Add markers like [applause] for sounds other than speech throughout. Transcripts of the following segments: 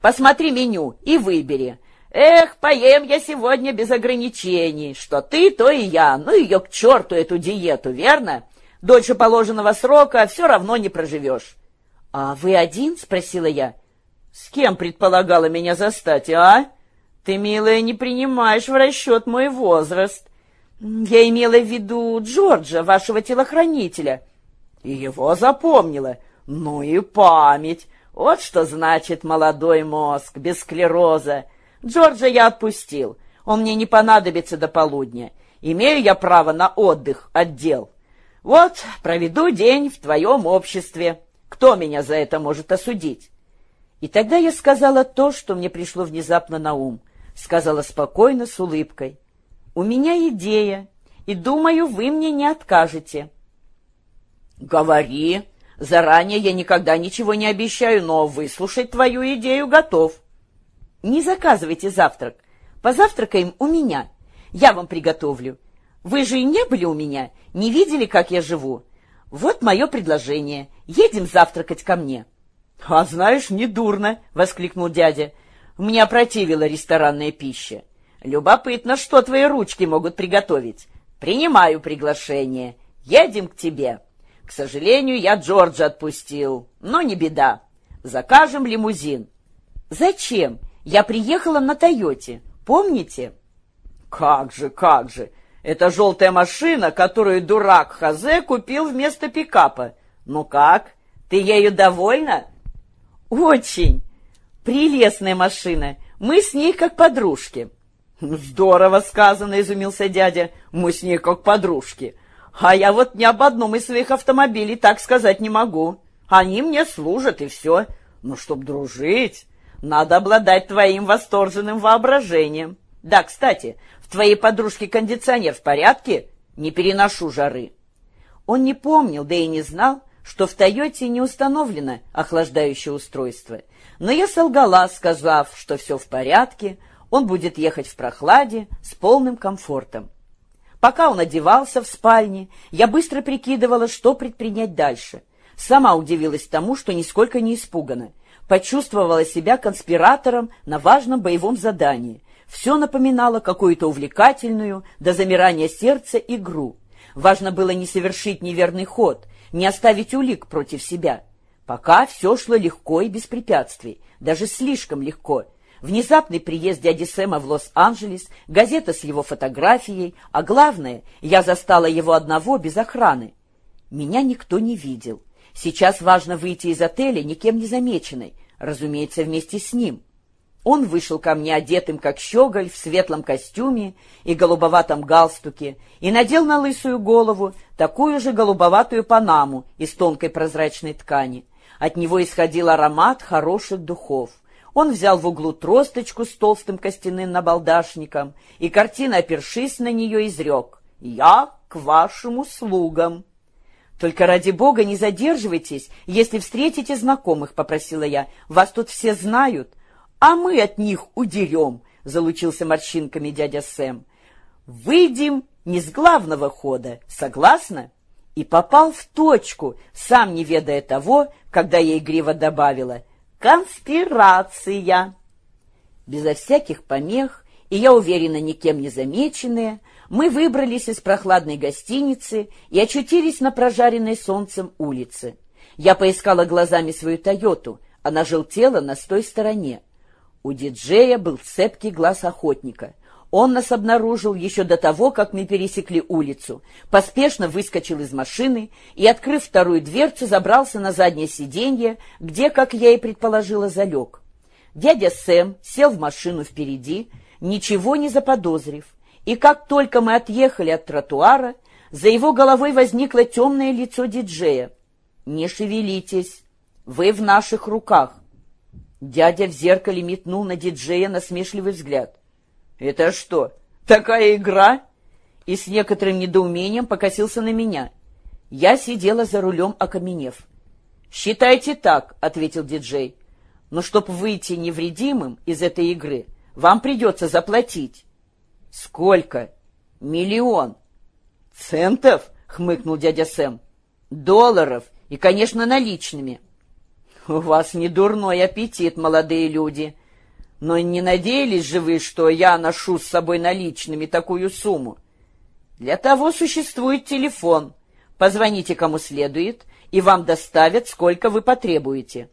Посмотри меню и выбери. Эх, поем я сегодня без ограничений. Что ты, то и я. Ну ее к черту, эту диету, верно? Дольше положенного срока все равно не проживешь. — А вы один? — спросила я. — С кем предполагала меня застать, а? Ты, милая, не принимаешь в расчет мой возраст. Я имела в виду Джорджа, вашего телохранителя. Его запомнила. Ну и память. Вот что значит молодой мозг, без склероза. Джорджа я отпустил. Он мне не понадобится до полудня. Имею я право на отдых от дел. Вот, проведу день в твоем обществе. Кто меня за это может осудить? И тогда я сказала то, что мне пришло внезапно на ум сказала спокойно, с улыбкой. «У меня идея, и, думаю, вы мне не откажете». «Говори. Заранее я никогда ничего не обещаю, но выслушать твою идею готов». «Не заказывайте завтрак. Позавтракаем у меня. Я вам приготовлю. Вы же и не были у меня, не видели, как я живу. Вот мое предложение. Едем завтракать ко мне». «А знаешь, недурно!» — воскликнул дядя. Мне опротивила ресторанная пища. Любопытно, что твои ручки могут приготовить. Принимаю приглашение. Едем к тебе. К сожалению, я Джорджа отпустил, но не беда. Закажем лимузин. Зачем? Я приехала на Тойоте. Помните? Как же, как же. Это желтая машина, которую дурак Хазе купил вместо пикапа. Ну как? Ты ею довольна? Очень. Прелестная машина. Мы с ней как подружки. Здорово сказано, изумился дядя. Мы с ней как подружки. А я вот ни об одном из своих автомобилей так сказать не могу. Они мне служат, и все. Но чтоб дружить, надо обладать твоим восторженным воображением. Да, кстати, в твоей подружке кондиционер в порядке? Не переношу жары. Он не помнил, да и не знал, что в «Тойоте» не установлено охлаждающее устройство. Но я солгала, сказав, что все в порядке, он будет ехать в прохладе с полным комфортом. Пока он одевался в спальне, я быстро прикидывала, что предпринять дальше. Сама удивилась тому, что нисколько не испугана. Почувствовала себя конспиратором на важном боевом задании. Все напоминало какую-то увлекательную, до замирания сердца, игру. Важно было не совершить неверный ход, не оставить улик против себя. Пока все шло легко и без препятствий, даже слишком легко. Внезапный приезд дяди Сэма в Лос-Анджелес, газета с его фотографией, а главное, я застала его одного без охраны. Меня никто не видел. Сейчас важно выйти из отеля никем не замеченной, разумеется, вместе с ним. Он вышел ко мне одетым, как щеголь, в светлом костюме и голубоватом галстуке, и надел на лысую голову такую же голубоватую панаму из тонкой прозрачной ткани. От него исходил аромат хороших духов. Он взял в углу тросточку с толстым костяным набалдашником, и, картина опершись на нее, изрек «Я к вашим услугам». «Только ради бога не задерживайтесь, если встретите знакомых», — попросила я. «Вас тут все знают» а мы от них удерем, — залучился морщинками дядя Сэм. Выйдем не с главного хода, согласна? И попал в точку, сам не ведая того, когда я игриво добавила «Конспирация». Безо всяких помех, и, я уверена, никем не замеченные, мы выбрались из прохладной гостиницы и очутились на прожаренной солнцем улице. Я поискала глазами свою «Тойоту», она желтела на той стороне. У диджея был цепкий глаз охотника. Он нас обнаружил еще до того, как мы пересекли улицу, поспешно выскочил из машины и, открыв вторую дверцу, забрался на заднее сиденье, где, как я и предположила, залег. Дядя Сэм сел в машину впереди, ничего не заподозрив, и как только мы отъехали от тротуара, за его головой возникло темное лицо диджея. «Не шевелитесь, вы в наших руках». Дядя в зеркале метнул на диджея насмешливый взгляд. «Это что, такая игра?» И с некоторым недоумением покосился на меня. Я сидела за рулем, окаменев. «Считайте так», — ответил диджей. «Но чтоб выйти невредимым из этой игры, вам придется заплатить». «Сколько?» «Миллион». «Центов?» — хмыкнул дядя Сэм. «Долларов и, конечно, наличными». У вас не дурной аппетит, молодые люди. Но не надеялись же вы, что я ношу с собой наличными такую сумму? Для того существует телефон. Позвоните кому следует, и вам доставят, сколько вы потребуете.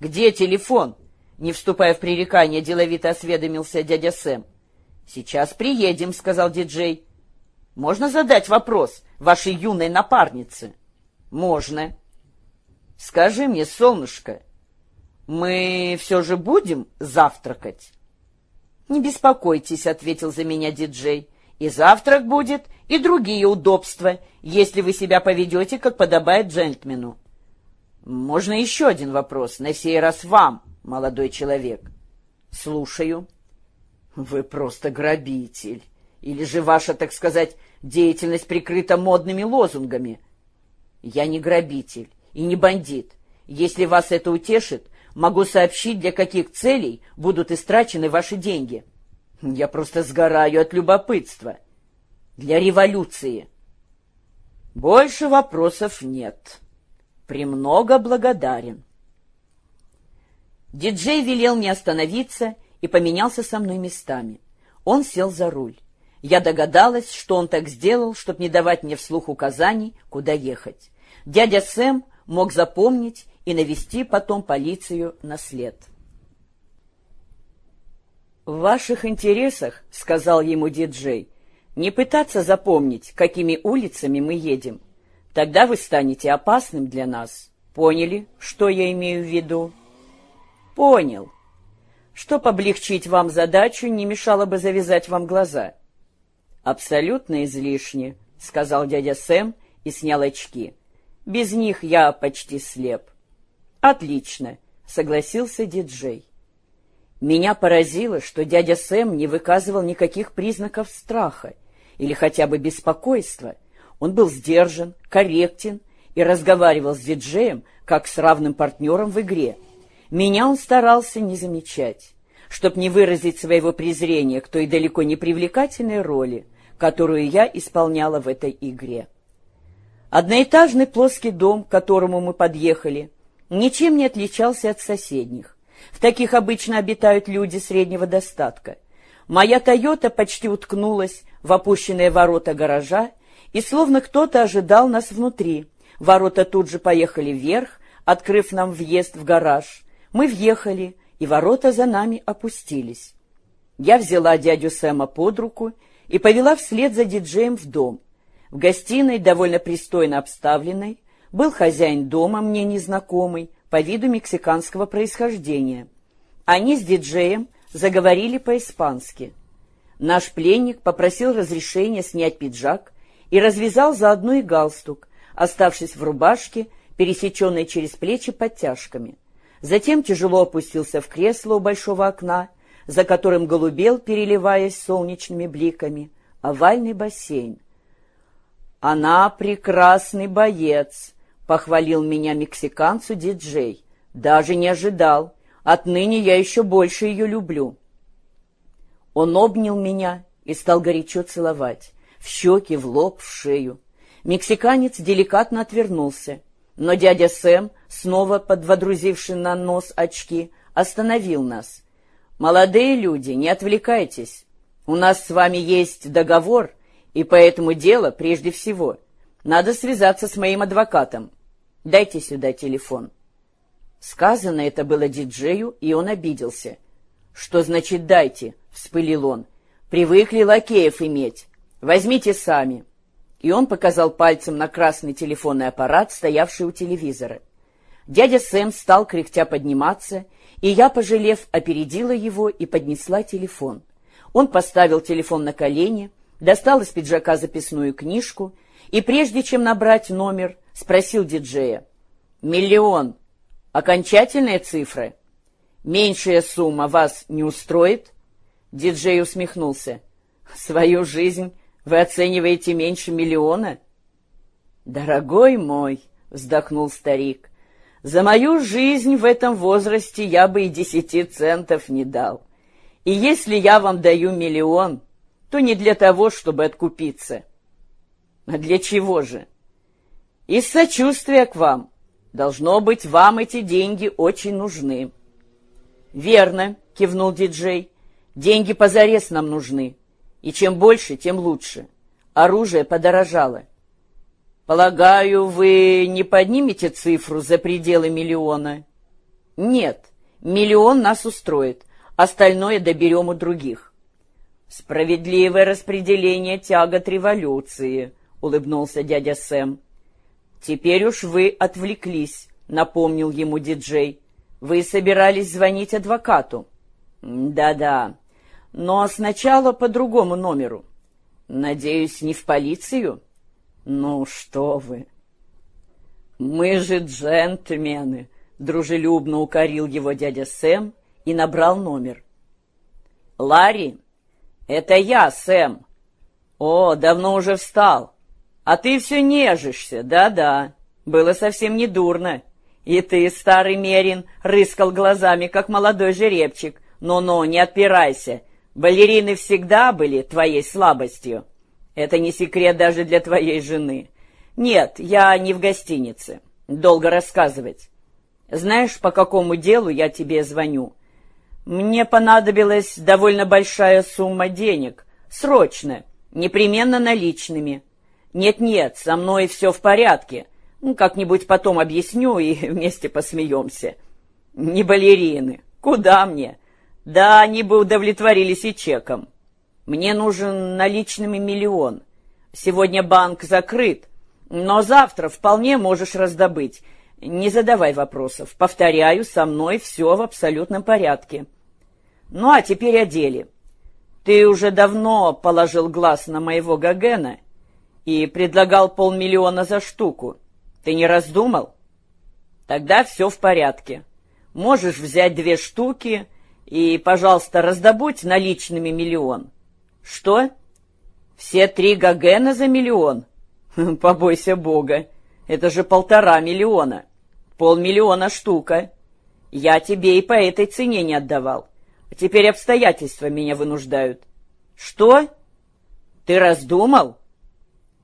Где телефон? Не вступая в пререкание, деловито осведомился дядя Сэм. Сейчас приедем, сказал диджей. Можно задать вопрос вашей юной напарнице? Можно. Скажи мне, солнышко, мы все же будем завтракать? Не беспокойтесь, ответил за меня диджей. И завтрак будет, и другие удобства, если вы себя поведете, как подобает джентльмену. Можно еще один вопрос, на сей раз вам, молодой человек. Слушаю. Вы просто грабитель. Или же ваша, так сказать, деятельность прикрыта модными лозунгами? Я не грабитель и не бандит. Если вас это утешит, могу сообщить, для каких целей будут истрачены ваши деньги. Я просто сгораю от любопытства. Для революции. Больше вопросов нет. Премного благодарен. Диджей велел мне остановиться и поменялся со мной местами. Он сел за руль. Я догадалась, что он так сделал, чтобы не давать мне вслух указаний, куда ехать. Дядя Сэм мог запомнить и навести потом полицию на след. «В ваших интересах, — сказал ему диджей, — не пытаться запомнить, какими улицами мы едем. Тогда вы станете опасным для нас. Поняли, что я имею в виду?» «Понял. Чтоб облегчить вам задачу, не мешало бы завязать вам глаза». «Абсолютно излишне», — сказал дядя Сэм и снял очки. Без них я почти слеп. Отлично, согласился диджей. Меня поразило, что дядя Сэм не выказывал никаких признаков страха или хотя бы беспокойства. Он был сдержан, корректен и разговаривал с диджеем, как с равным партнером в игре. Меня он старался не замечать, чтоб не выразить своего презрения к той далеко не привлекательной роли, которую я исполняла в этой игре. Одноэтажный плоский дом, к которому мы подъехали, ничем не отличался от соседних. В таких обычно обитают люди среднего достатка. Моя «Тойота» почти уткнулась в опущенные ворота гаража, и словно кто-то ожидал нас внутри. Ворота тут же поехали вверх, открыв нам въезд в гараж. Мы въехали, и ворота за нами опустились. Я взяла дядю Сэма под руку и повела вслед за диджеем в дом. В гостиной, довольно пристойно обставленной, был хозяин дома, мне незнакомый, по виду мексиканского происхождения. Они с диджеем заговорили по-испански. Наш пленник попросил разрешения снять пиджак и развязал заодно и галстук, оставшись в рубашке, пересеченной через плечи подтяжками. Затем тяжело опустился в кресло у большого окна, за которым голубел, переливаясь солнечными бликами, овальный бассейн. «Она прекрасный боец», — похвалил меня мексиканцу диджей. «Даже не ожидал. Отныне я еще больше ее люблю». Он обнял меня и стал горячо целовать. В щеки, в лоб, в шею. Мексиканец деликатно отвернулся, но дядя Сэм, снова подводрузивший на нос очки, остановил нас. «Молодые люди, не отвлекайтесь. У нас с вами есть договор, и поэтому дело прежде всего. Надо связаться с моим адвокатом. Дайте сюда телефон. Сказано это было диджею, и он обиделся. «Что значит «дайте»?» — вспылил он. «Привыкли лакеев иметь. Возьмите сами». И он показал пальцем на красный телефонный аппарат, стоявший у телевизора. Дядя Сэм стал кряхтя подниматься, и я, пожалев, опередила его и поднесла телефон. Он поставил телефон на колени, достал из пиджака записную книжку и, прежде чем набрать номер, спросил диджея. «Миллион. Окончательная цифра? Меньшая сумма вас не устроит?» Диджей усмехнулся. «Свою жизнь вы оцениваете меньше миллиона?» «Дорогой мой», — вздохнул старик, — «за мою жизнь в этом возрасте я бы и десяти центов не дал. И если я вам даю миллион, то не для того, чтобы откупиться. А для чего же? Из сочувствия к вам. Должно быть, вам эти деньги очень нужны. Верно, кивнул диджей. Деньги позарез нам нужны. И чем больше, тем лучше. Оружие подорожало. Полагаю, вы не поднимете цифру за пределы миллиона? Нет, миллион нас устроит. Остальное доберем у других. Справедливое распределение тягот революции, улыбнулся дядя Сэм. «Теперь уж вы отвлеклись», — напомнил ему диджей. «Вы собирались звонить адвокату?» «Да-да, но сначала по другому номеру. Надеюсь, не в полицию?» «Ну что вы!» «Мы же джентльмены!» — дружелюбно укорил его дядя Сэм и набрал номер. «Ларри, это я, Сэм!» «О, давно уже встал!» А ты все нежишься, да-да. Было совсем не дурно. И ты, старый Мерин, рыскал глазами, как молодой жеребчик. Но-но, не отпирайся. Балерины всегда были твоей слабостью. Это не секрет даже для твоей жены. Нет, я не в гостинице. Долго рассказывать. Знаешь, по какому делу я тебе звоню? Мне понадобилась довольно большая сумма денег. Срочно. Непременно наличными. «Нет-нет, со мной все в порядке. Ну, как-нибудь потом объясню и [laughs] вместе посмеемся». «Не балерины. Куда мне?» «Да, они бы удовлетворились и чеком. Мне нужен наличными миллион. Сегодня банк закрыт, но завтра вполне можешь раздобыть. Не задавай вопросов. Повторяю, со мной все в абсолютном порядке. Ну, а теперь о деле. Ты уже давно положил глаз на моего Гогена и предлагал полмиллиона за штуку. Ты не раздумал? Тогда все в порядке. Можешь взять две штуки и, пожалуйста, раздобудь наличными миллион. Что? Все три гагена за миллион? Побойся Бога. Это же полтора миллиона. Полмиллиона штука. Я тебе и по этой цене не отдавал. А теперь обстоятельства меня вынуждают. Что? Ты раздумал?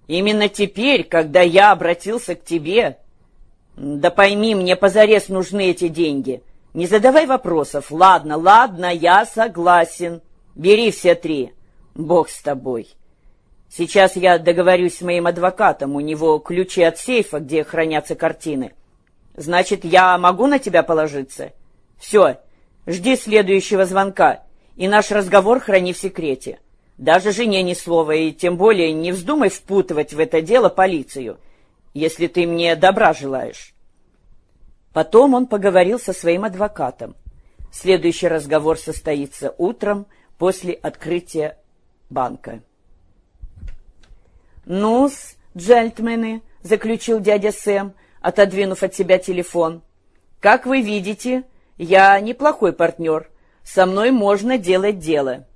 Именно теперь, когда я обратился к тебе... Да пойми, мне позарез нужны эти деньги. Не задавай вопросов. Ладно, ладно, я согласен. Бери все три. Бог с тобой. Сейчас я договорюсь с моим адвокатом. У него ключи от сейфа, где хранятся картины. Значит, я могу на тебя положиться? Все, жди следующего звонка, и наш разговор храни в секрете. Даже жене ни слова, и тем более не вздумай впутывать в это дело полицию, если ты мне добра желаешь. Потом он поговорил со своим адвокатом. Следующий разговор состоится утром после открытия банка. «Ну-с, джентльмены», — заключил дядя Сэм, отодвинув от себя телефон, — «как вы видите, я неплохой партнер. Со мной можно делать дело».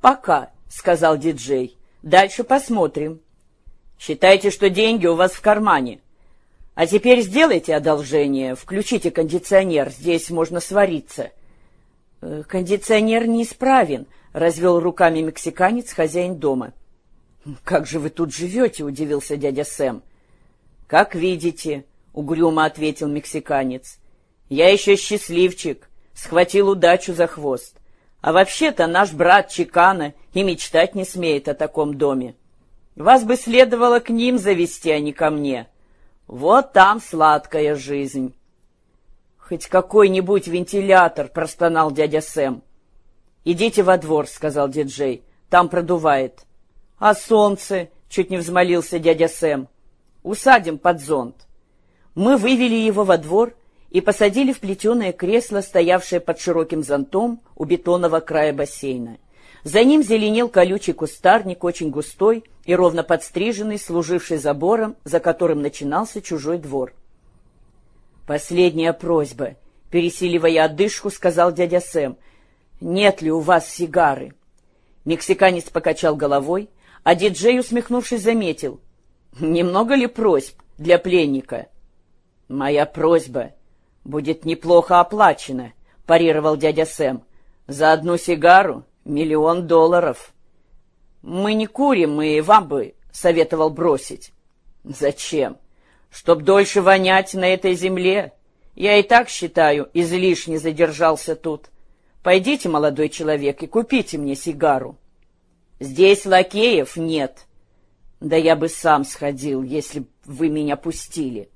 «Пока», — сказал диджей. «Дальше посмотрим». «Считайте, что деньги у вас в кармане. А теперь сделайте одолжение, включите кондиционер, здесь можно свариться». «Э, «Кондиционер неисправен», — развел руками мексиканец, хозяин дома. «Как же вы тут живете?» — удивился дядя Сэм. «Как видите», — угрюмо ответил мексиканец. «Я еще счастливчик, схватил удачу за хвост. А вообще-то наш брат Чикана и мечтать не смеет о таком доме. Вас бы следовало к ним завести, а не ко мне. Вот там сладкая жизнь. Хоть какой-нибудь вентилятор, простонал дядя Сэм. Идите во двор, сказал диджей, там продувает. А солнце, чуть не взмолился дядя Сэм. Усадим под зонт. Мы вывели его во двор и посадили в плетеное кресло, стоявшее под широким зонтом у бетонного края бассейна. За ним зеленел колючий кустарник, очень густой и ровно подстриженный, служивший забором, за которым начинался чужой двор. «Последняя просьба», — пересиливая одышку, сказал дядя Сэм. «Нет ли у вас сигары?» Мексиканец покачал головой, а диджей, усмехнувшись, заметил. «Немного ли просьб для пленника?» «Моя просьба будет неплохо оплачено», — парировал дядя Сэм. «За одну сигару миллион долларов». «Мы не курим, и вам бы советовал бросить». «Зачем? чтоб дольше вонять на этой земле. Я и так считаю, излишне задержался тут. Пойдите, молодой человек, и купите мне сигару. Здесь лакеев нет. Да я бы сам сходил, если б вы меня пустили.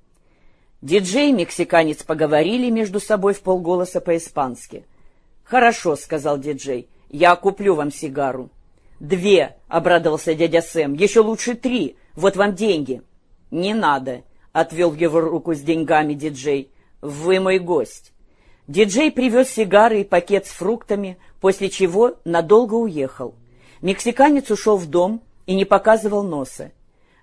Диджей и мексиканец поговорили между собой в полголоса по-испански. «Хорошо», — сказал диджей, — «я куплю вам сигару». «Две», — обрадовался дядя Сэм, — «еще лучше три, вот вам деньги». «Не надо», — отвел его руку с деньгами диджей, — «вы мой гость». Диджей привез сигары и пакет с фруктами, после чего надолго уехал. Мексиканец ушел в дом и не показывал носа.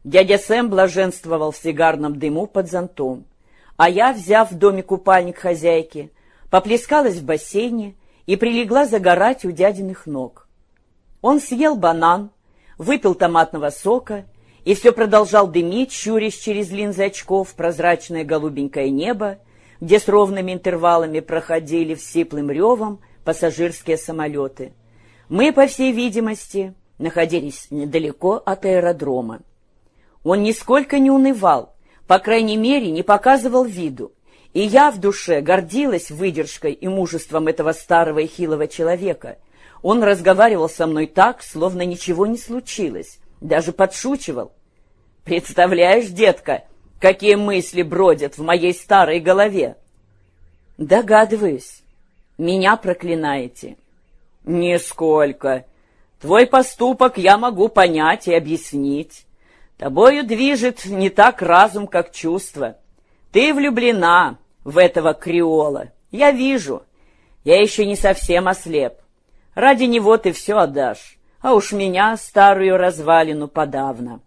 Дядя Сэм блаженствовал в сигарном дыму под зонтом. А я, взяв в доме купальник хозяйки, поплескалась в бассейне и прилегла загорать у дядиных ног. Он съел банан, выпил томатного сока и все продолжал дымить, щурясь через линзы очков прозрачное голубенькое небо, где с ровными интервалами проходили всиплым ревом пассажирские самолеты. Мы, по всей видимости, находились недалеко от аэродрома. Он нисколько не унывал, по крайней мере, не показывал виду, и я в душе гордилась выдержкой и мужеством этого старого и хилого человека. Он разговаривал со мной так, словно ничего не случилось, даже подшучивал. «Представляешь, детка, какие мысли бродят в моей старой голове?» «Догадываюсь. Меня проклинаете». «Нисколько. Твой поступок я могу понять и объяснить. Тобою движет не так разум, как чувство. Ты влюблена в этого креола. Я вижу. Я еще не совсем ослеп. Ради него ты все отдашь, а уж меня, старую развалину, подавно».